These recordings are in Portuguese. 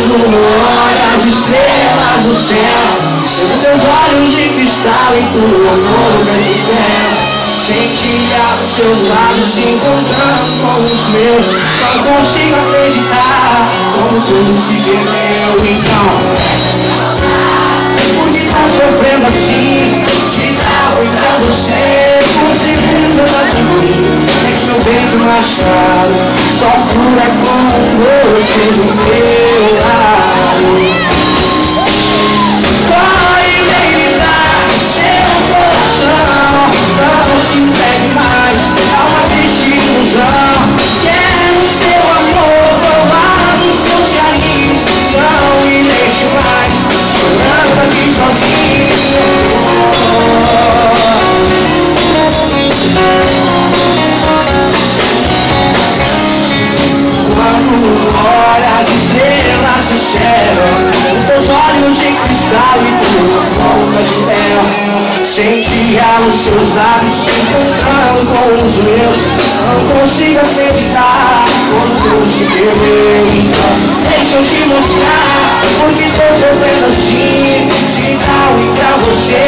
Quando olha as estrelas do céu, os teus olhos de cristal e tua boca de ferro. Sentia os seus lábios se encontrando com os meus. Não consigo acreditar como tudo se perdeu. Então, com você do meu lado. Os seus lábios se encontrando com os meus. Não consigo acreditar tudo se perdeu. Então, deixa eu te mostrar porque tô sofrendo assim. Se tal e pra você,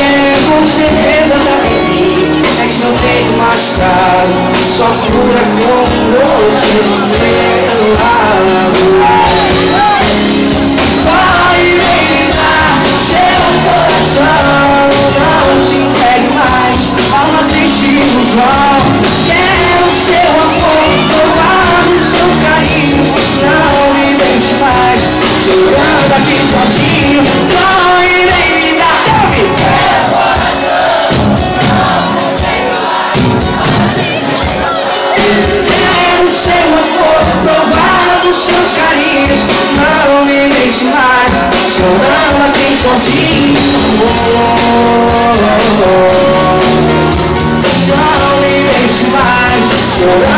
com certeza tá mim. É que não tenho machucado, só cura com você chorava bem sozinho oh, oh, oh, Não me deixe mais chorar